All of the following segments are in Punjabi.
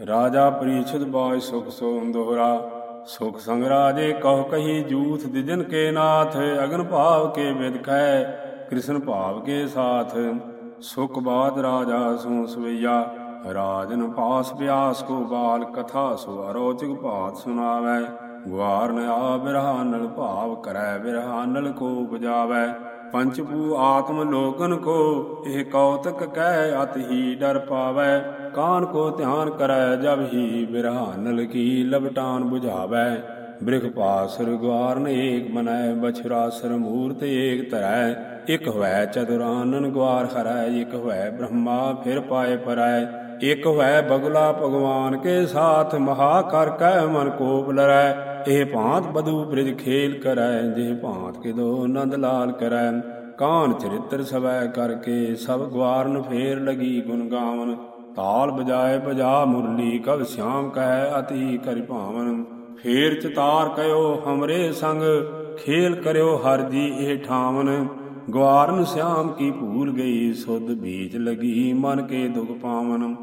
ਰਾਜਾ ਪ੍ਰੀਛਦ ਬਾਜ ਸੁਖ ਸੋਮ ਦੋਹਰਾ ਸੁਖ ਸੰਗਰਾਜੇ ਕਹ ਕਹੀ ਜੂਥ ਦਿਜਨ ਕੇ ਨਾਥ, ਅਗਨ ਭਾਵ ਕੇ ਵਿਦ ਕੈ, ਕ੍ਰਿਸ਼ਨ ਭਾਵ ਕੇ ਸਾਥ। ਸੁਖ ਬਾਦ ਰਾਜਾ ਸੋ ਸਵਈਆ, ਰਾਜਨ ਪਾਸ ਪਿਆਸ ਕੋ ਬਾਲ ਕਥਾ ਸੋ ਅਰੋਚਕ ਭਾਤ ਸੁਨਾਵੈ ਗੁਆਰਨ ਆ ਬਿਰਹਾਨਲ ਭਾਵ ਕਰੈ, ਬਿਰਹਾਨਲ ਕੋ ਬਜਾਵੈ ਪੰਚਪੂ ਆਤਮ ਲੋਕਨ ਕੋ, ਇਹ ਕੌਤਕ ਕਹਿ ਅਤ ਹੀ ਡਰ ਪਾਵੈ। ਕਾਨ ਕੋ ਧਿਆਨ ਕਰੈ, ਜਬ ਹੀ ਬਿਰਹਾਨਲ ਕੀ ਲਬਟਾਨ 부ਝਾਵੈ ਬ੍ਰਿਖ ਪਾਸਰ ਗਵਾਰਨ ਏਕ ਮਨੈ ਬਛਰਾਸਰ ਮੂਰਤ ਏਕ ਧਰੈ। ਇਕ ਹੋਇ ਚਤੁਰਾਨਨ ਗਵਾਰ ਹਰੈ, ਇਕ ਹੋਇ ਬ੍ਰਹਮਾ ਫਿਰ ਪਾਏ ਪਰੈ। ਇਕ ਹੋਇ ਬਗਲਾ ਭਗਵਾਨ ਕੇ ਸਾਥ ਮਹਾ ਕਰ ਕੈ ਮਨ ਕੋਪ ਲਰੈ। ਇਹ ਭਾਂਤ ਬਦੂ ਬ੍ਰਿਜ ਖੇਲ ਕਰੈ ਜੇ ਭਾਂਤ ਕਿਦੋ ਨੰਦ ਲਾਲ ਕਰੈ। ਕਾਨ ਚਰਿੱਤਰ ਸਵੈ ਕਰਕੇ, ਸਭ ਗਵਾਰਨ ਫੇਰ ਲਗੀ ਗੁਣ ਗਾਵਨ। ਤਾਲ ਬਜਾਏ ਬਜਾ ਮੁਰਲੀ ਕਵ ਸਿਆਮ ਕਹਿ ਅਤੀ ਕਰਿ ਭਾਵਨ। ਫੇਰ ਚਤਾਰ ਕਯੋ ਹਮਰੇ ਸੰਗ, ਖੇਲ ਕਰਿਓ ਹਰ ਜੀ ਇਹ ਠਾਵਨ। ਗਵਾਰਨ ਸਿਆਮ ਕੀ ਭੂਲ ਗਈ, ਸੁਧ ਬੀਜ ਲਗੀ ਮਨ ਕੇ ਦੁਖ ਪਾਵਨ।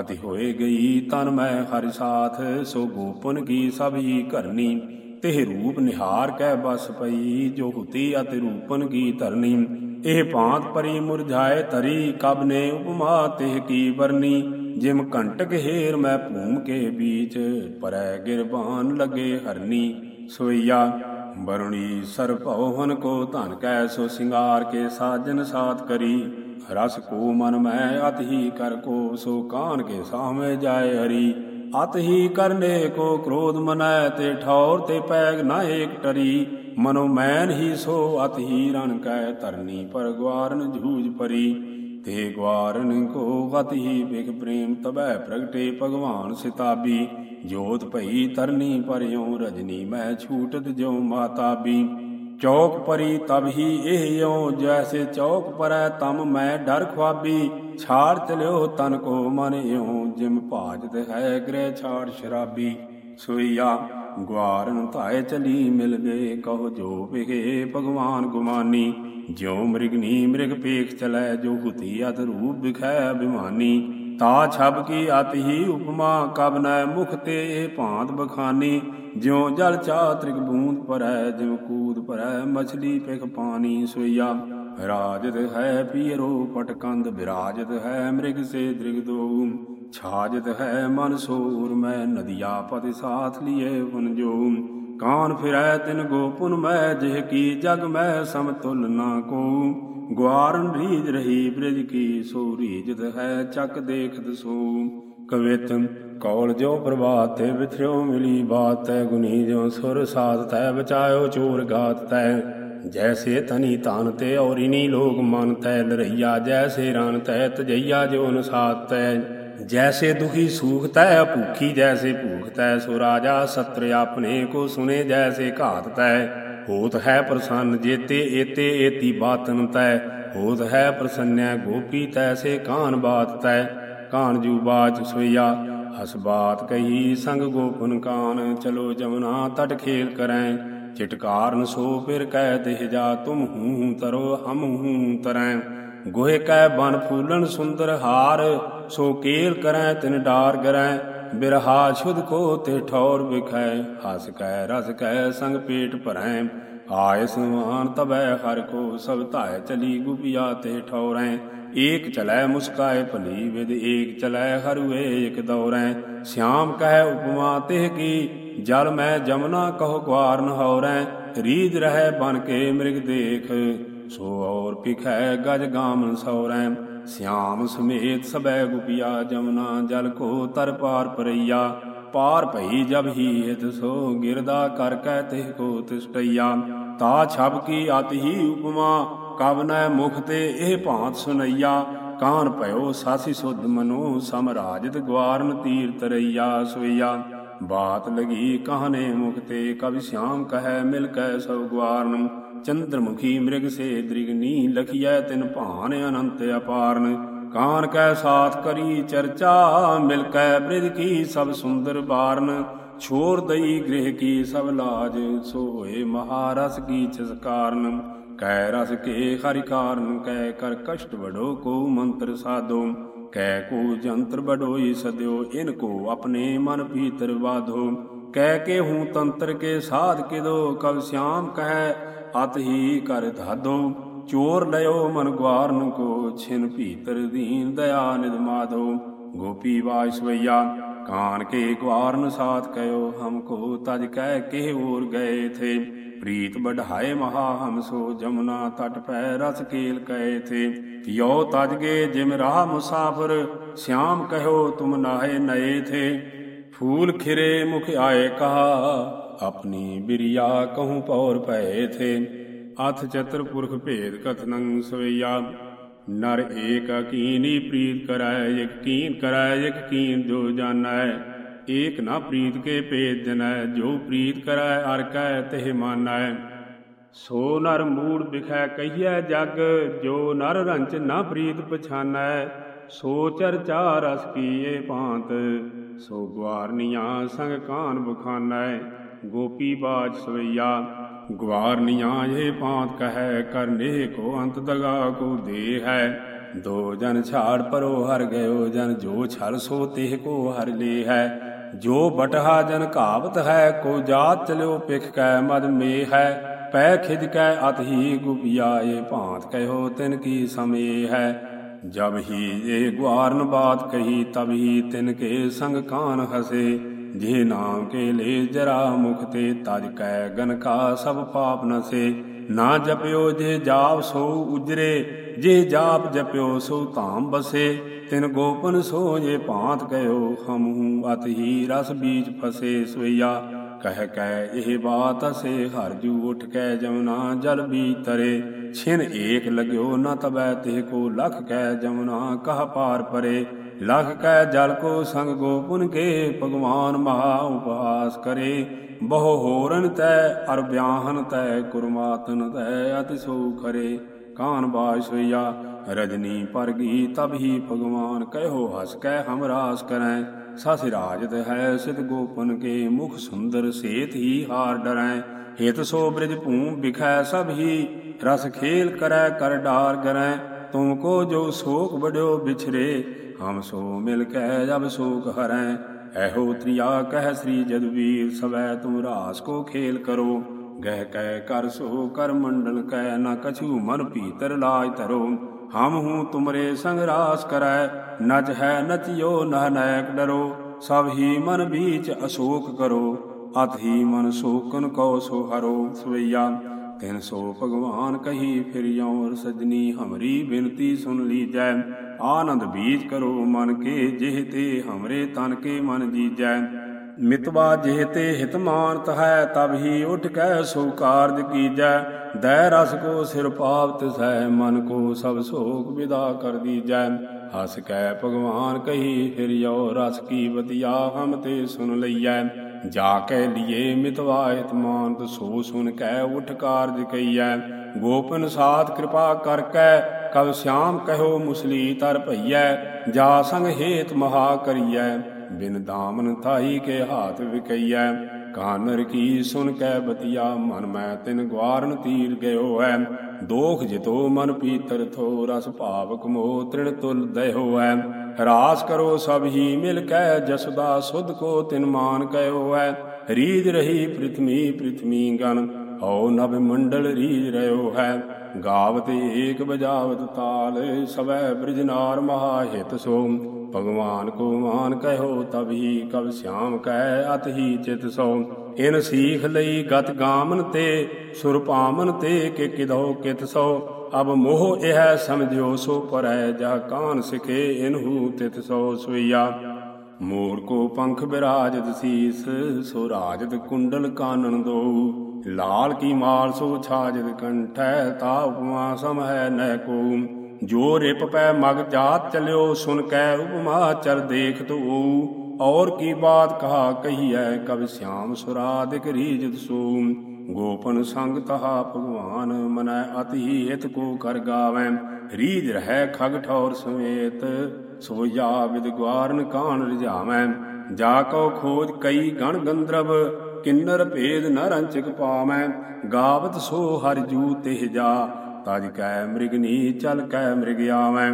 ਅਤਿ ਹੋਏ ਗਈ ਤਨ ਮੈਂ ਹਰਿ ਸਾਥ, ਸੋ ਗੋਪਨ ਕੀ ਸਭ ਹੀ ਕਰਨੀ। ਤੇ ਰੂਪ ਨਿਹਾਰ ਕੈ ਬਸ ਪਈ, ਜੋ ਹੁਤੀ ਅਤਿ ਰੂਪਨ ਕੀ ਧਰਨੀ। ਇਹ ਭਾਂਤ ਪਰੀ ਮੁਰਝਾਏ ਤਰੀ ਕਬ ਨੇ ਉਪਮਾ ਤਿਹ ਕੀ ਵਰਨੀ। ਜਿਮ ਕੰਟਕ ਹੇਰ ਮੈਂ ਭੂਮ ਕੇ ਬੀਚ, ਪਰੈ ਗਿਰਬਾਨ ਲਗੇ ਹਰਨੀ। ਸੋਈਆ ਵਰੁਣੀ ਸਰ ਭਉ ਕੋ ਧਨ ਕੈ, ਸੋ ਸਿੰਗਾਰ ਕੇ ਸਾਜਨ ਸਾਥ ਕਰੀ। ਰਸ ਕੋ ਮਨ ਮੈਂ ਅਤ ਹੀ ਕਰ ਕੋ, ਸੋ ਕਾਨ ਕੇ ਸਾਹਮਣੇ ਜਾਏ ਹਰੀ। ਅਤ ਹੀ ਕਰਨੇ ਕੋ ਕ੍ਰੋਧ ਮਨੈ, ਤੇ ਠੌਰ ਤੇ ਪੈਗ ਨਾ ਏਕ ਟਰੀ। ਮਨੋ ਮੈਨ ਹੀ ਸੋ, ਅਤ ਹੀ ਰਣ ਕੈ ਧਰਨੀ ਪਰ ਗਵਾਰਨ ਜੂਝ ਪਰੀ। ਤੇ ਗਵਾਰਨ ਕੋ ਗਤ ਹੀ ਬਿਖ ਪ੍ਰੇਮ ਤਬੈ ਪ੍ਰਗਟੇ ਭਗਵਾਨ ਸਿਤਾਬੀ। ਜੋਤ ਭਈ ਤਰਨੀ ਪਰਿਉ, ਰਜਨੀ ਮੈਂ ਛੂਟਤ ਜੋ ਮਾਤਾ ਬੀ। ਚੌਕ ਪਰੀ ਤਬ ਹੀ ਇਹ ਯੋ ਜੈਸੇ ਚੌਕ ਪਰੈ ਤਮ ਮੈਂ ਡਰ ਖਵਾਬੀ ਛਾੜ ਚਲਿਓ ਤਨ ਕੋ ਮਨ ਇਉ, ਜਿਮ ਭਾਜਤ ਹੈ ਗ੍ਰਹਿ ਛਾੜ ਸ਼ਰਾਬੀ। ਸੋਈਆ ਗਵਾਰਨ ਧਾਏ ਚਲੀ ਮਿਲ ਗਏ, ਕਹੋ ਜੋ ਵਿਗੇ ਭਗਵਾਨ ਗੁਮਾਨੀ। ਜਿਉ ਮ੍ਰਿਗਨੀ ਮ੍ਰਿਗ ਪੇਖ ਚਲੈ, ਜੋ ਹੁਤੀ ਅਤ ਰੂਪ ਵਿਖੈ ਅਭਿਮਾਨੀ। ਤਾ ਛਬ ਕੀ ਅਤ ਹੀ ਉਪਮਾ, ਕਬ ਨੈ ਮੁਖ ਤੇ ਇਹ ਭਾਂਤ ਬਖਾਨੀ। ਜਿਉ ਜਲ ਚਾ ਤ੍ਰਿਗ ਬੂੰਦ ਪਰੈ ਜਿਉ ਕੂਦ ਪਰੈ ਮਛਲੀ ਪਿਖ ਪਾਣੀ ਸੋਈਆ। ਰਾਜਤ ਹੈ ਪੀਰੋ ਪਟਕੰਦ ਬਿਰਾਜਤ ਹੈ ਮ੍ਰਿਗ ਸੇ ਦ੍ਰਿਗ ਦੋ ਛਾਜਤ ਹੈ ਮਨ ਸੂਰ, ਮੈਂ ਨਦੀਆ ਪਤਿ ਸਾਥ ਲਿਏ ਵਨ ਜੋ ਕਾਨ ਫਿਰੈ ਤਿਨ ਗੋਪੁਨ, ਮੈਂ ਜਿਹ ਕੀ ਜਗ, ਮੈਂ ਸਮਤੁਲ ਨਾ ਕੋ ਗਵਾਰਨ ਰੀਜ ਰਹੀ ਬ੍ਰਿਜ ਕੀ, ਸੋ ਰੀਜਤ ਹੈ ਚੱਕ ਦੇਖਤ ਸੋ। ਕਵਿਤ, ਕੌਲ ਜੋ ਪ੍ਰਭਾਤ ਤੇ ਵਿਥਰਿਓ ਮਿਲੀ ਬਾਤ ਤੈ ਗੁਨੀ ਜੋ ਸੁਰ ਸਾਧ ਤੈ, ਬਚਾਇਓ ਚੋਰ ਗਾਤ ਤੈ। ਜੈਸੇ ਤਨੀ ਤਾਨ ਤੇ ਔਰਿਨੀ ਲੋਕ ਮਨ ਤੈ ਲਰਈਆ ਜੈਸੇ ਰਨ ਤੈ, ਤਜਈਆ ਜੋ ਅਨਸਾਤ ਤੈ। ਜੈਸੇ ਦੁਖੀ ਸੂਖ ਤੈ, ਭੂਖੀ ਜੈਸੇ ਭੂਖ ਤੈ, ਸੋ ਰਾਜਾ ਸਤਰ ਆਪਣੇ ਕੋ ਸੁਨੇ ਜੈਸੇ ਘਾਤ ਤੈ। ਹੋਤ ਹੈ ਪ੍ਰਸੰਨ ਜੇਤੇ, ਏਤੇ ਏਤੀ ਬਾਤਨ ਤੈ। ਹੋਤ ਹੈ ਪ੍ਰਸੰਨਿਆ ਗੋਪੀ ਤੈਸੇ ਕਾਨ ਬਾਤ ਤੈ। ਕਾਨ ਜੂ ਬਾਚ ਸੋਈਆ, ਹਸ ਬਾਤ ਕਹੀ, ਸੰਗ ਗੋਪਨ ਕਾਨ, ਚਲੋ ਜਮਨਾ ਤਟ ਖੇਲ ਕਰੈ। ਚਿਟਕਾਰਨ ਸੋ ਫਿਰ ਕਹਿ ਦੇਹ ਜਾ, ਤੁਮ ਹੂੰ ਤਰੋ, ਹਮ ਹੂੰ ਤਰੈ। ਗੋਹੇ ਕੈ ਬਨ ਫੂਲਨ ਸੁੰਦਰ ਹਾਰ, ਸੋ ਕੇਲ ਕਰੈ ਤਿਨ ਡਾਰ ਗਰੈ, ਬਿਰਹਾ ਸ਼ੁਧ ਕੋ ਤੇ ਠੌਰ ਵਿਖੈ, ਹਸ ਕੈ ਰਸ ਕੈ ਸੰਗ ਪੇਟ ਭਰੈ ਆਇ ਸਮਾਨ ਤਬੈ ਹਰ ਕੋ, ਸਭ ਧਾਇ ਚਲੀ ਗੁਪਿਆ ਤੇ ਠੌਰੈ, ਏਕ ਚਲੈ ਮੁਸਕਾਏ ਭਲੀ ਵਿਦ ਏਕ ਚਲੈ ਹਰੁਏ ਏਕ ਦੌਰੈ, ਸਿਆਮ ਕਹਿ ਉਪਮਾ ਤਿਹ ਕੀ, ਜਲ ਮੈਂ ਜਮਨਾ ਕਹੋ ਗਵਾਰ ਨਹੌਰੈ ਰੀਜ ਰਹਿ ਬਨ ਕੇ ਮ੍ਰਿਗ ਦੇਖ ਸੋ ਔਰ ਪਿਖੈ ਗਜ ਗਾਮਨ ਸੌਰੈ, ਸਿਆਮ ਸਮੇਤ ਸਬੈ ਗੁਪਿਆ, ਜਮਨਾ ਜਲ ਕੋ ਤਰ ਪਾਰ ਪਰਈਆ। ਪਾਰ ਭਈ ਜਬ ਹੀ ਹਿਤ ਸੋ ਗਿਰਦਾ ਕਰ ਕੈ ਤਿਹ ਕੋ ਤਿਸਟਈਆ। ਤਾ ਛਬ ਕੀ ਅਤ ਹੀ ਉਪਮਾ, ਕਬ ਨੈ ਮੁਖ ਤੇ ਇਹ ਭਾਂਤ ਸੁਨਈਆ। ਕਾਨ ਭਇਓ ਸਾਸੀ ਸੁਧ ਮਨੋ, ਸਮਰਾਜਿਤ ਗਵਾਰਨ ਤੀਰ ਤਰਈਆ ਸੋਈਆ। ਬਾਤ ਲਗੀ ਕਹਨੇ ਮੁਖਤੇ ਕਵਿ ਸਿਆਮ ਕਹੈ ਮਿਲ ਕੈ ਸਭ ਗਵਾਰਨ ਚੰਦਰਮੁਖੀ ਮ੍ਰਿਗ ਸੇ ਦ੍ਰਿਗਨੀ ਲਖਿਐ ਤਿਨ ਭਾਨ ਅਨੰਤ ਅਪਾਰਨ। ਕਾਨ ਕੈ ਸਾਥ ਕਰੀ ਚਰਚਾ, ਮਿਲ ਕੈ ਬ੍ਰਿਜ ਕੀ ਸਭ ਸੁੰਦਰ ਬਾਰਨ। ਛੋਰ ਦਈ ਗ੍ਰਹਿ ਕੀ ਸਭ ਲਾਜ ਸੋ ਹੋਏ ਮਹਾਰਸ ਕੀ ਛਸ ਕਾਰਨ ਕੈ ਰਸ ਕੇ ਹਰਿ ਕਾਰਨ, ਕੈ ਕਰ ਕਸ਼ਟ ਵਡੋ ਕੋ ਮੰਤਰ ਸਾਧੋ। ਕੈ ਕੋ ਜੰਤਰ ਬਡੋਈ ਸਦਿਓ, ਇਨ ਕੋ ਆਪਣੇ ਮਨ ਭੀਤਰ ਬਾਧੋ ਕਹਿ ਕੇ ਹੂੰ ਤੰਤਰ ਕੇ ਸਾਧ ਕਿਦੋ, ਕਬ ਸਿਆਮ ਕਹਿ ਅਤ ਹੀ ਕਰ ਧਾਦੋ ਚੋਰ ਲਿਓ ਮਨ ਗਵਾਰਨ ਕੋ ਛਿਨ ਭੀਤਰ ਦੀਨ ਦਇਆ ਨਿਦ ਮਾਧੋ। ਗੋਪੀ ਵਾਇਸਵਈਆ ਕਾਨ ਕੇ ਗਵਾਰਨ ਸਾਥ ਕਯੋ ਹਮ ਕੋ ਤਜ ਕਹਿ ਕੇ ਹੋਰ ਗਏ ਥੇ। ਪ੍ਰੀਤ ਬਢਾਏ ਮਹਾ ਹਮ ਸੋ, ਜਮਨਾ ਤਟ ਪੈ ਰਸ ਕੇਲ ਕਏ ਥੇ। ਯੋ ਤਜ ਗੇ ਜਿਮ ਰਾਹ ਮੁਸਾਫਰ, ਸ਼ਿਆਮ ਕਹਿਓ ਤੁਮ ਨਾਹੇ ਨਏ ਥੇ। ਫੂਲ ਖਿਰੇ ਮੁਖ ਆਏ ਕਹਾ ਆਪਣੀ ਬਿਰਿਆ ਕਹੂੰ ਪੌਰ ਪਏ ਥੇ ਅਥ ਚਤੁਰ ਪੁਰਖ ਭੇਦ ਕਥਨੰ ਸਵਈਆ ਨਰ ਏਕ ਕੀਨੀ ਪ੍ਰੀਤ ਕਰੈ ਇਕ ਕੀਨ ਕਰੈ ਇਕ ਕੀਨ ਜੋ ਜਾਣੈ ਏਕ ਨਾ ਪ੍ਰੀਤ ਕੇ ਭੇਦ ਜਨੈ ਜੋ ਪ੍ਰੀਤ ਕਰੈ ਅਰ ਕੈ ਤਿਹ ਮਾਨੈ ਸੋ ਨਰ ਮੂੜ ਬਿਖੈ ਕਹੀਐ ਜਗ ਜੋ ਨਰ ਰੰਚ ਨਾ ਪ੍ਰੀਤ ਪਛਾਨੈ ਸੋ ਚਰਚਾ ਰਸ ਕੀਏ ਭਾਂਤ ਸੋ ਗਵਾਰਨੀਆਂ ਸੰਗ ਕਾਨ ਬਖਾਨੈ ਗੋਪੀ ਬਾਜ ਸਵਈਆ ਗਵਾਰਨੀਆਂ ਇਹ ਭਾਂਤ ਕਹੈ, ਕਰਨੇ ਕੋ ਅੰਤ ਦਗਾ ਕੋ ਦੇ ਹੈ। ਦੋ ਜਨ ਛਾੜ ਪਰੋ ਹਰ ਗਇਓ ਜਨ, ਜੋ ਛਲ ਸੋ ਤਿਹ ਕੋ ਹਰ ਲੇ ਹੈ। ਜੋ ਬਟਹਾ ਜਨ ਘਾਵਤ ਹੈ, ਕੋ ਜਾਤ ਚਲਿਓ ਪਿਖ ਕੈ ਮਦ ਮੇ ਹੈ। ਪੈ ਖਿਜ ਕੈ ਅਤ ਹੀ ਗੁਪਿਆ ਏ ਭਾਂਤ ਕਹਿਓ ਤਿਨ ਕੀ ਸਮੇ ਹੈ। ਜਬ ਹੀ ਇਹ ਗੁਆਰਨ ਬਾਤ ਕਹੀ, ਤਬ ਹੀ ਤਿਨ ਕੇ ਸੰਗ ਕਾਨ ਹਸੇ। ਜੇ ਨਾਮ ਕੇ ਲੈ ਜਰਾ ਮੁਖ ਤੇ, ਤਜ ਕੈ ਗਨ ਕਾ ਸਭ ਪਾਪ ਨਸੇ ਨਾ ਜਪਿਓ ਜੇ ਜਾਪ ਸੋ ਉਜਰੇ, ਜੇ ਜਾਪ ਜਪਿਓ ਸੋ ਧਾਮ ਬਸੇ। ਤਿਨ ਗੋਪਨ ਸੋ ਜੇ ਭਾਂਤ ਕਹਿਓ ਹਮੂ ਅਤ ਹੀ ਰਸ ਬੀਜ ਫਸੇ ਸੋਈਆ ਕਹਿ ਕੈ ਇਹ ਬਾਤ ਅਸੇ, ਹਰ ਜੂ ਉਠ ਕੈ ਜਮਨਾ ਜਲ ਬੀ ਤਰੇ। ਛਿਨ ਏਕ ਲਗਿਓ ਨ ਤਬੈ ਤੇ ਕੋ ਲਖ ਕੈ ਜਮਨਾ ਕਹ ਪਾਰ ਪਰੇ। ਲਖ ਕੈ ਜਲ ਕੋ ਸੰਗ ਗੋਪਨ ਕੇ, ਭਗਵਾਨ ਮਹਾ ਉਪਾਸ ਕਰੇ। ਬਹੁ ਹੋਰਨ ਤੈ, ਅਰ ਬਿਆਹਨ ਤੈ, ਕੁਰਮਾਤਨ ਤੈ, ਅਤਿ ਸੋ ਖਰੇ। ਕਾਨ ਬਾਜ ਸੋਈਆ, ਰਜਨੀ ਪਰਗੀ, ਤਬ ਹੀ ਭਗਵਾਨ ਕਹਿਓ ਹਸ ਕੈ, ਹਮ ਰਾਸ ਕਰੈ। ਸਸ ਰਾਜਤ ਹੈ ਸਿਧ ਗੋਪਨ ਕੇ, ਮੁਖ ਸੁੰਦਰ ਸੇਤ ਹੀ ਹਾਰ ਡਰੈ। ਹਿਤ ਸੋ ਬ੍ਰਿਜ ਭੂਮ ਬਿਖੈ ਸਭ ਹੀ, ਰਸ ਖੇਲ ਕਰੈ, ਕਰ ਡਾਰ ਗਰੈ। ਤੁਮ ਕੋ ਜੋ ਸੋਕ ਬੜਿਓ ਵਿਛਰੇ ਹਮ ਸੋ ਮਿਲ ਕੈ ਜਬ ਸੋਕ ਹਰੈ ਐਹੋ ਤ੍ਰਿਆ ਕਹਿ ਸ੍ਰੀ ਜਦਵੀਰ ਸਵੈ ਤੁਮ ਰਾਸ ਕੋ ਖੇਲ ਕਰੋ। ਗਹਿ ਕੈ ਕਰ ਸੋ ਕਰ ਮੰਡਲ ਕੈ ਨਾ ਕਛੂ ਮਨ ਭੀਤਰ ਲਾਜ ਧਰੋ ਹਮ ਹੂੰ ਤੁਮਰੇ ਸੰਗ ਰਾਸ ਕਰੈ, ਨਚ ਹੈ ਨਚਿਓ ਨਹ ਨੈਕ ਡਰੋ। ਸਭ ਹੀ ਮਨ ਬੀਚ ਅਸ਼ੋਕ ਕਰੋ, ਅਤ ਹੀ ਮਨ ਸੋਕਨ ਕਉ ਸੋ ਹਰੋ। ਸਵਈਆ ਤਿਨ ਸੋ ਭਗਵਾਨ ਕਹੀ, ਫਿਰ ਯੌਰ ਸਜਣੀ ਹਮਰੀ ਬਿਨਤੀ ਸੁਨ ਲੀਜੈ। ਆਨੰਦ ਬੀਜ ਕਰੋ ਮਨ ਕੇ ਜਿਹ ਤੇ ਹਮਰੇ ਤਨ ਕੇ ਮਨ ਜੀਜੈ। ਮਿਤਵਾ ਜਿਹ ਤੇ ਹਿਤ ਮਾਨਤ ਹੈ ਤਬ ਹੀ ਉਠ ਕੈ ਸੋ ਕਾਰਜ ਕੀਜੈ। ਦੈ ਰਸ ਕੋ ਸਿਰ ਪਾਪ ਤਿਸੈ ਮਨ ਕੋ ਸਭ ਸੋਕ ਵਿਦਾ ਕਰ ਦੀਜੈ। ਹਸ ਕੈ ਭਗਵਾਨ ਕਹੀ, ਫਿਰ ਯੋ ਰਸ ਕੀ ਬਤਿਆ ਹਮ ਤੇ ਸੁਨ ਲਈਐ। ਜਾ ਕੇ ਲਿਏ ਮਿਤਵਾ ਮਾਨਤ, ਸੋ ਸੁਨ ਕੈ ਉਠ ਕਾਰਜ ਕਈਐ। ਗੋਪਨ ਸਾਧ ਕਿਰਪਾ ਕਰ ਕੈ ਕਬ ਸ਼ਿਆਮ ਕਹਿਓ ਮੁਸਲੀ ਤਰ ਭਈਐ, ਜਾ ਸੰਗ ਹੇਤ ਮਹਾ ਕਰੀਐ। ਬਿਨ ਦਾਮਨ ਥਾਈ ਕੇ ਹਾਥ ਵਿਕਈਐ, ਕਾਨਰ ਕੀ ਸੁਨ ਕੈ ਬਤਿਆ, ਮਨ ਮੈਂ ਤਿਨ ਗਵਾਰਨ ਤੀਰ ਗਇਓ ਐ ਦੋਖ ਜਿਤੋ ਮਨ ਪੀਤਰ ਥੋ ਰਸ ਭਾਵਕ ਮੋ ਤ੍ਰਿਣ ਤੁਲ ਦਇਓ ਐ ਰਾਸ ਕਰੋ ਸਭ ਹੀ ਮਿਲ ਕੈ ਜਸਦਾ ਸੁਧ ਕੋ ਤਿਨ ਮਾਨ ਕਇਓ ਐ ਰੀਜ ਰਹੀ ਪ੍ਰਿਥਮੀ ਪ੍ਰਿਥਮੀ ਗਨ, ਹਉ ਨਭ ਮੰਡਲ ਰੀਜ ਰਿਓ ਹੈ। ਗਾਵਤ ਏਕ ਬਜਾਵਤ ਤਾਲ, ਸਵੈ ਬ੍ਰਿਜਨਾਰ ਮਹਾ ਹਿਤ ਸੋ। ਭਗਵਾਨ ਕੋ ਮਾਨ ਕਹਿਓ, ਤਬ ਹੀ ਕਬ ਸ਼ਿਆਮ ਕਹਿ ਅਤ ਹੀ ਚਿਤ ਸੋ। ਇਨ ਸੀਖ ਲਈ ਗਤ ਗਾਮਨ ਤੇ, ਸੁਰ ਤੇ ਕਿ ਕਿਦੋ ਕਿਤ ਸੋ। ਅਬ ਮੋਹ ਇਹ ਸਮਝਿਓ, ਸੋ ਪਰੈ ਜਾ ਕਾਨ ਸਿਖੇ ਇਨਹੂ ਤਿਤ ਸੋ ਸੁਈਆ ਮੋਰ ਕੋ ਪੰਖ ਬਿਰਾਜਤ ਸੀਸ, ਸੋ ਰਾਜਤ ਕੁੰਡਲ ਕਾਨਨ ਦੋ। ਲਾਲ ਕੀ ਮਾਲ ਸੋ ਛਾਜਤ ਕੰਠੈ ਤਾ ਉਪਮਾ ਸਮ ਹੈ ਨਹਿ ਕੋ। ਜੋ ਰਿਪ ਪੈ ਮਗ ਜਾਤ ਚਲਿਓ, ਸੁਨ ਕੈ ਉਪਮਾ ਚਰ ਦੇਖ ਤੋ। ਔਰ ਕੀ ਬਾਤ ਕਹਾ ਕਹੀਐ, ਕਬ ਸਿਆਮ ਸੁਰਾਦਿਕ ਰੀਜਤ ਸੋ। ਗੋਪਨ ਸੰਗ ਤਹਾ ਭਗਵਾਨ, ਮਨੈ ਅਤੀ ਹਿਤ ਕੋ ਕਰ ਗਾਵੈ। ਰੀਜ ਰਹਿ ਖਗ ਠੌਰ ਸਮੇਤ, ਸੋ ਜਾ ਵਿਦ ਗਵਾਰਨ ਕਾਣ ਰਜਾਵੈ। ਜਾ ਕੋ ਖੋਜ ਕਈ ਗਣ ਗੰਧਰਵ, ਕਿੰਨਰ ਭੇਦ ਨਰੰਚਕ ਪਾਵੈ। ਗਾਵਤ ਸੋ ਹਰ ਜੂ ਤਿਹ ਜਾ ਤਜ ਕੈ ਮ੍ਰਿਗਨੀ ਚਲ ਕੈ ਮ੍ਰਿਗ ਆਵੈ।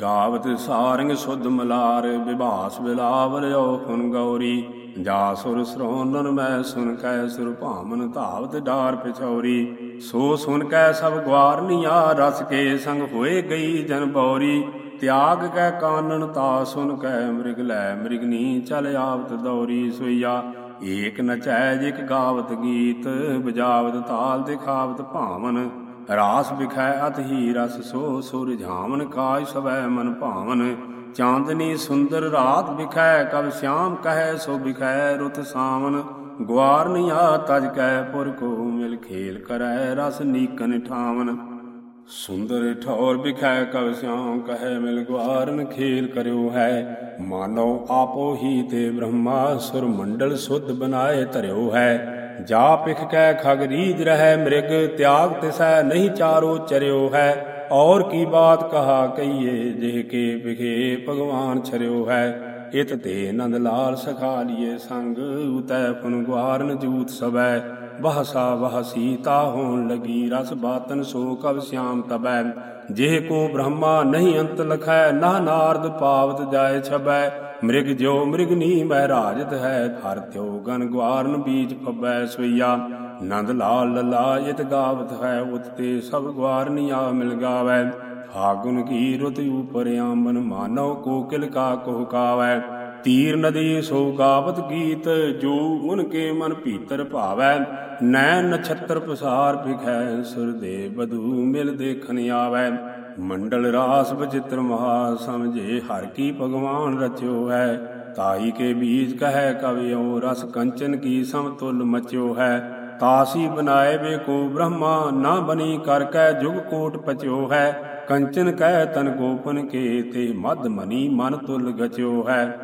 ਗਾਵਤ ਸਾਰੰਗ ਸੁਧ ਮਲਾਰ ਵਿਭਾਸ ਬਿਲਾਵ ਲਿਓ ਹੁਨ ਗੌਰੀ। ਜਾ ਸੁਰ ਸਰੋਨਨ ਮੈਂ ਸੁਨ ਕੈ ਸੁਰ ਭਾਮਨ ਧਾਵਤ ਡਾਰ ਪਿਛੌਰੀ। ਸੋ ਸੁਨ ਕੈ ਸਭ ਗਵਾਰਨੀਆ ਰਸ ਕੇ ਸੰਗ ਹੋਏ ਗਈ ਜਨ ਬੌਰੀ। ਤਿਆਗ ਕੈ ਕਾਨਨ ਤਾ, ਸੁਨ ਕੈ ਮ੍ਰਿਗ ਲੈ ਮ੍ਰਿਗਨੀ ਚਲ ਆਵਤ ਦੌਰੀ ਸੋਈਆ। ਏਕ ਨਚੈ ਜਿਕ ਗਾਵਤ ਗੀਤ, ਬਜਾਵਤ ਤਾਲ ਦਿਖਾਵਤ ਭਾਵਨ। ਰਾਸ ਵਿਖੈ ਅਤ ਹੀ ਰਸ, ਸੋ ਸੁਰ ਝਾਵਨ ਕਾਜ ਸਵੈ ਮਨ ਭਾਵਨ। ਚਾਂਦਨੀ ਸੁੰਦਰ ਰਾਤ ਵਿਖੈ ਕਬ ਸ਼ਾਮ ਕਹੈ ਸੋ ਵਿਖੈ ਰੁਤ ਸਾਵਨ। ਗਵਾਰ ਨਿਆ ਤਜ ਕੈ ਪੁਰ ਕੋ ਮਿਲ ਖੇਲ ਕਰੈ ਰਸ ਨੀਕਨ ਠਾਵਨ। ਸੁੰਦਰ ਠੌਰ ਵਿਖੈ ਕਬ ਸਿਆਮ ਕਹੈ ਮਿਲ ਗਵਾਰਨ ਖੇਲ ਕਰਿਓ ਹੈ। ਮਾਨੋ ਆਪੋ ਹੀ ਤੇ ਬ੍ਰਹਮਾ ਸੁਰ ਮੰਡਲ ਸੁਧ ਬਨਾਏ ਧਰਿਓ ਹੈ। ਜਾ ਪਿਖ ਕੈ ਖਗ ਰੀਜ ਰਹਿ ਮ੍ਰਿਗ, ਤਿਆਗ ਤਿਸੈ ਨਹੀਂ ਚਾਰੋ ਚਰਿਓ ਹੈ। ਔਰ ਕੀ ਬਾਤ ਕਹਾ ਕਹੀਏ ਜਿਹ ਕੇ ਵਿਖੇ ਭਗਵਾਨ ਛਰਿਓ ਹੈ। ਇਤ ਤੇ ਨੰਦ ਲਾਲ ਸਖਾ ਲੀਏ ਸੰਗ, ਉਤੈ ਪੁਨ ਜੂਤ ਸਬੈ। ਬਹਸਾ ਵਹ ਸੀਤਾ ਹੋਣ ਲਗੀ ਰਸ ਬਾਤਨ, ਸੋ ਕਬ ਸਿਆਮ ਤਬੈ। ਜਿਹ ਕੋ ਬ੍ਰਹਮਾ ਨਹੀਂ ਅੰਤ ਲਖੈ, ਨਾ ਨਾਰਦ ਪਾਵਤ ਜਾਏ ਛਬੈ। ਮ੍ਰਿਗ ਜਿਉ ਮ੍ਰਿਗਨੀ ਮਹਿ ਰਾਜਤ ਹੈ ਹਰ ਤਿਉ ਗਨ ਗਵਾਰਨ ਬੀਜ ਫਬੈ ਸਵਈਆ। ਨੰਦ ਲਾਲ ਲਲਾ ਇਤ ਗਾਵਤ ਹੈ, ਉਤ ਤੇ ਸਭ ਗਵਾਰਨੀਆ ਮਿਲ ਗਾਵੈ। ਫਾਗੁਨ ਕੀ ਰੁਤ ਉਪਰ ਆਮਨ ਮਾਨਵ ਕੋਕਿਲ ਕਾ ਕੋਹ ਕਾਵੈ। ਤੀਰ ਨਦੀ ਸੋ ਗਾਵਤ ਗੀਤ, ਜੋ ਉਨ ਕੇ ਮਨ ਭੀਤਰ ਭਾਵੈ। ਨੈਣ ਨਛੱਤਰ ਪਸਾਰ ਵਿਖੈ ਸੁਰ ਦੇ ਬਧੂ ਮਿਲ ਦੇਖਨ ਆਵੈ। ਮੰਡਲ ਰਾਸ ਬਚਿਤ੍ਰ ਮਹਾ ਸਮਝੇ, ਹਰ ਕੀ ਭਗਵਾਨ ਰਚਿਓ ਹੈ। ਤਾਈ ਕੇ ਬੀਜ ਕਹੈ ਕਵਿਓ, ਰਸ ਕੰਚਨ ਕੀ ਸਮਤੁਲ ਮਚਿਓ ਹੈ। ਤਾਸੀ ਬਨਾਏ ਵੇ ਕੋ ਬ੍ਰਹਮਾ, ਨਾ ਬਨੀ ਕਰ ਕੈ ਜੁਗ ਕੋਟ ਪਚਿਓ ਹੈ। ਕੰਚਨ ਕਹਿ ਤਨ ਗੋਪਨ ਕੇ, ਤੇ ਮਦ ਮਨੀ ਮਨ ਤੁਲ ਗਚਿਓ ਹੈ।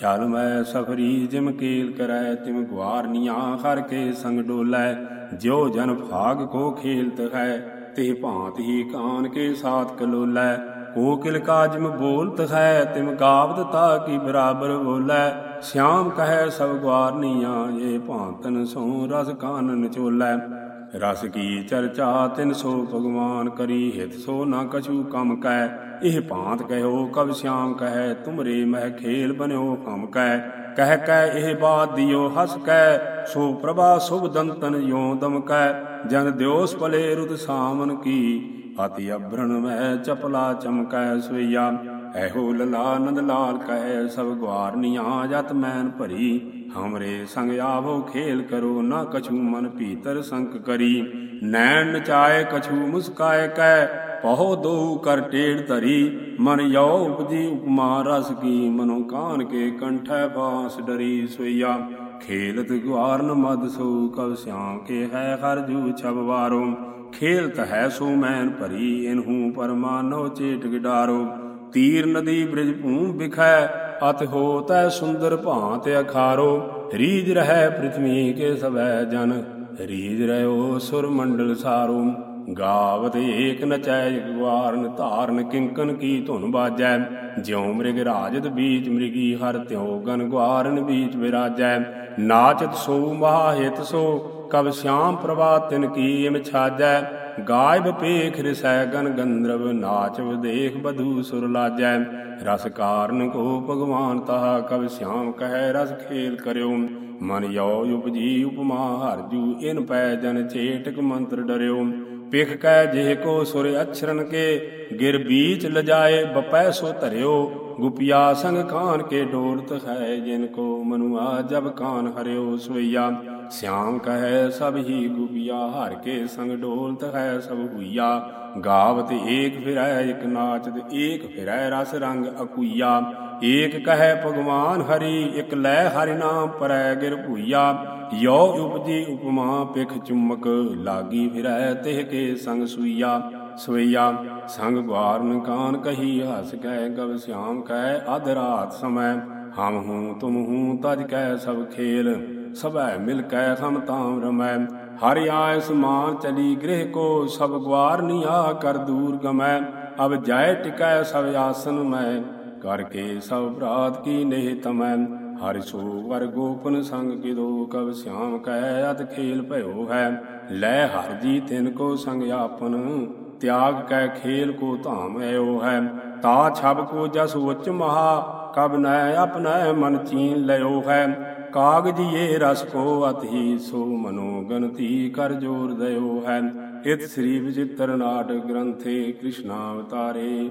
ਚਲ ਮੈਂ ਸਫਰੀ, ਜਿਮ ਕੀਲ ਕਰੈ, ਤਿਮ ਗਵਾਰਨੀਆਂ ਹਰ ਕੇ ਸੰਗ ਡੋਲੈ। ਜਿਉ ਜਨ ਭਾਗ ਕੋ ਖੇਲਤ ਹੈ। ਤੇ ਭਾਂਤ ਹੀ ਕਾਨ ਕੇ ਸਾਥ ਕਲੋਲੈ ਕੋਕਿਲ ਕਾਜਮ ਬੋਲਤ ਹੈ, ਤਿਮ ਗਾਵਤ ਤਾ ਕੀ ਬਰਾਬਰ ਬੋਲੈ। ਸਿਆਮ ਕਹੈ ਸਭ ਗਵਾਰਨੀਆਂ ਇਹ ਭਾਂਤਨ ਸੋ ਰਸ ਕਾਨਨ ਚੋਲੈ ਰਸ ਕੀ ਚਰਚਾ ਤਿਨ ਸੋ ਭਗਵਾਨ ਕਰੀ ਹਿਤ, ਸੋ ਨਾ ਕਛੂ ਕਮ ਕੈ। ਇਹ ਭਾਂਤ ਕਹਿਓ, ਕਬ ਸਿਆਮ ਕਹਿ, ਤੁਮਰੇ ਮਹਿ ਖੇਲ ਬਨਿਓ ਕਮ ਕੈ। ਕਹਿ ਕੈ ਇਹ ਬਾਤ ਦਿਓ, ਹਸ ਕੈ, ਸੋ ਪ੍ਰਭਾ ਸੁਭ ਦੰਤਨ ਯੋ ਦਮ ਕੈ। ਜਨ ਦਿਓਸ ਪਲੇ ਰੁਤ ਸਾਮਨ ਕੀ, ਅਤਿ ਅਭਰਨ ਮਹਿ ਚਪਲਾ ਚਮਕੈ ਸੋਈਆ ਐਹੋ ਲਲਾਨੰਦ ਲਾਲ ਕਹਿ ਸਭ ਗਵਾਰਨੀਆਂ ਜਤ ਮੈਨ ਭਰੀ। ਹਮਰੇ ਸੰਗ ਆਵੋ ਖੇਲ ਕਰੋ, ਨਾ ਕਛੂ ਮਨ ਭੀਤਰ ਸੰਕ ਕਰੀ। ਨੈਣ ਨਚਾਏ ਕਛੂ ਮੁਸਕਾਏ ਕੈ, ਪਹੋ ਦੋ ਕਰ ਟੇੜ ਧਰੀ। ਮਨ ਯੋ ਉਪਜੀ ਉਪਮਾ ਰਸ ਕੀ, ਮਨੋ ਕਾਨ ਕੇ ਕੰਠੈ ਫਾਸ ਡਰੀ ਸੋਈਆ ਖੇਲਤ ਗੁਆਰਨ ਮਦ ਸੋ ਕਬ ਸਿਆਮ ਕੇ ਹੈ ਹਰ ਜੂ ਛਬ ਵਾਰੋ। ਖੇਲਤ ਹੈ ਸੋ ਮੈਨ ਭਰੀ, ਇਨਹੂ ਪਰਮਾਨੋ ਚੇਟ ਗਿਡਾਰੋ। ਤੀਰ ਨਦੀ ਬ੍ਰਿਜ ਭੂਮ ਵਿਖੈ ਅਤ ਹੋਤੈ ਸੁੰਦਰ ਭਾਂਤ ਅਖਾਰੋ। ਰੀਜ ਰਹਿ ਪ੍ਰਿਥਵੀ ਕੇ ਸਵੈ ਜਨ, ਰੀਜ ਰਿਓ ਸੁਰ ਮੰਡਲ ਸਾਰੋ। ਗਾਵਤ ਏਕ ਨਚੈ ਗਵਾਰਨ ਧਾਰਨ ਕਿੰਕਨ ਕੀ ਧੁਨ ਬਾਜੈ। ਜਿਉ ਮ੍ਰਿਗ ਰਾਜਤ ਬੀਚ ਮ੍ਰਿਗੀ ਹਰ, ਤਿਉ ਗਨ ਗਵਾਰਨ ਬੀਚ ਵਿਰਾਜੈ। ਨਾਚਤ ਸੋ ਮਹਾਹਿਤ ਸੋ, ਕਬ ਸ਼ਾਮ ਪ੍ਰਭਾ ਤਿਨ ਕੀ ਇਮ ਛਾਜੈ। ਗਾਇਬ ਪੇਖ ਰਿਸੈ ਗਨ ਗੰਧਰਵ, ਨਾਚਵ ਦੇਖ ਬਧੂ ਸੁਰ ਲਾਜੈ। ਰਸ ਕਾਰਨ ਕੋ ਭਗਵਾਨ ਤਹਾ, ਕਬ ਸ਼ਾਮ ਕਹਿ ਰਸ ਖੇਲ ਕਰਿਓ। ਮਨ ਯੋ ਉਪਜੀ ਉਪਮਾ ਹਰ ਜੂ, ਇਨ ਪੈ ਜਨ ਚੇਟਕ ਮੰਤਰ ਡਰਿਓ। ਪਿਖ ਕੈ ਜਿਹ ਕੋ ਸੁਰ ਅਛਰਨ ਕੇ, ਗਿਰ ਬੀਚ ਲਜਾਏ ਬਪੈ ਸੋ ਧਰਿਓ। ਗੁਪਿਆ ਸੰਗ ਕਾਨ ਕੇ ਡੋਲਤ ਹੈ ਜਿਨ ਕੋ ਮਨੁਆ ਜਬ ਕਾਨ ਹਰਿਓ ਸਵਈਆ। ਸਿਆਮ ਕਹੈ ਸਭ ਹੀ ਗੁਪਿਆ, ਹਰ ਕੇ ਸੰਗ ਡੋਲਤ ਹੈ ਸਭ ਹੁਈਆ। ਗਾਵਤ ਏਕ ਫਿਰੈ, ਇਕ ਨਾਚਤ ਏਕ ਫਿਰੈ, ਰਸ ਰੰਗ ਅਕੁਈਆ। ਏਕ ਕਹੈ ਭਗਵਾਨ ਹਰੀ, ਇਕ ਲੈ ਹਰਿ ਨਾਮ ਪਰੈ ਗਿਰ ਭੁਈਆ ਯੋ ਉਪਜੀ ਉਪਮਾ ਪਿਖ ਚੁੰਮਕ ਲਾਗੀ ਫਿਰੈ ਤਿਹ ਕੇ ਸੰਗ ਸੁਈਆ ਸਵਈਆ, ਸੰਗ ਗਵਾਰਨ ਕਾਨ ਕਹੀ, ਹਸ ਕੈ ਗਵ ਸਿਆਮ ਕੈ ਅਧ ਰਾਤ ਸਮੈ। ਹਮ ਹੂੰ, ਤੁਮ ਹੂੰ, ਤਜ ਕੈ ਸਭ ਖੇਲ, ਸਭੈ ਮਿਲ ਕੈ ਹਮ ਤਾਮ ਰਮੈ। ਹਰਿ ਆਇ ਸਮਾਨ ਚਲੀ ਗ੍ਰਹਿ ਕੋ, ਸਭ ਗਵਾਰਨੀਆ ਕਰ ਦੂਰ ਗਮੈ। ਅਬ ਜਾਏ ਟਿਕੈ ਸਭ ਆਸਨ ਮੈਂ। ਕਰ ਕੇ ਸਭ ਭਰਾਤ ਕੀ ਨੇਹ ਤਮੈ ਹਰਿ ਸੋ ਵਰ ਗੋਪਨ ਸੰਗ ਕਿਦੋ ਕਬ ਸਿਆਮ ਕਹਿ ਅਤ ਖੇਲ ਭਇਓ ਹੈ। ਲੈ ਹਰ ਜੀ ਤਿਨ ਕੋ ਸੰਗ ਆਪਨ, ਤਿਆਗ ਕੈ ਖੇਲ ਕੋ ਧਾਮ ਐਓ ਹੈ। ਤਾ ਛਬ ਕੋ ਜਸ ਉਚ ਮਹਾ, ਕਬ ਨੈ ਆਪਣੈ ਮਨ ਚੀਨ ਲਿਓ ਹੈ। ਕਾਗਜੀਏ ਰਸ ਕੋ ਅਤਹੀ ਸੋ ਮਨੋ ਗਨਤੀ ਕਰ ਜੋਰ ਦਇਓ ਹੈ। ਇਤ ਸ੍ਰੀ ਵਿਚਿਤ੍ਰ ਨਾਟਕ ਗ੍ਰੰਥੇ ਕ੍ਰਿਸ਼ਨਾਵਤਾਰੇ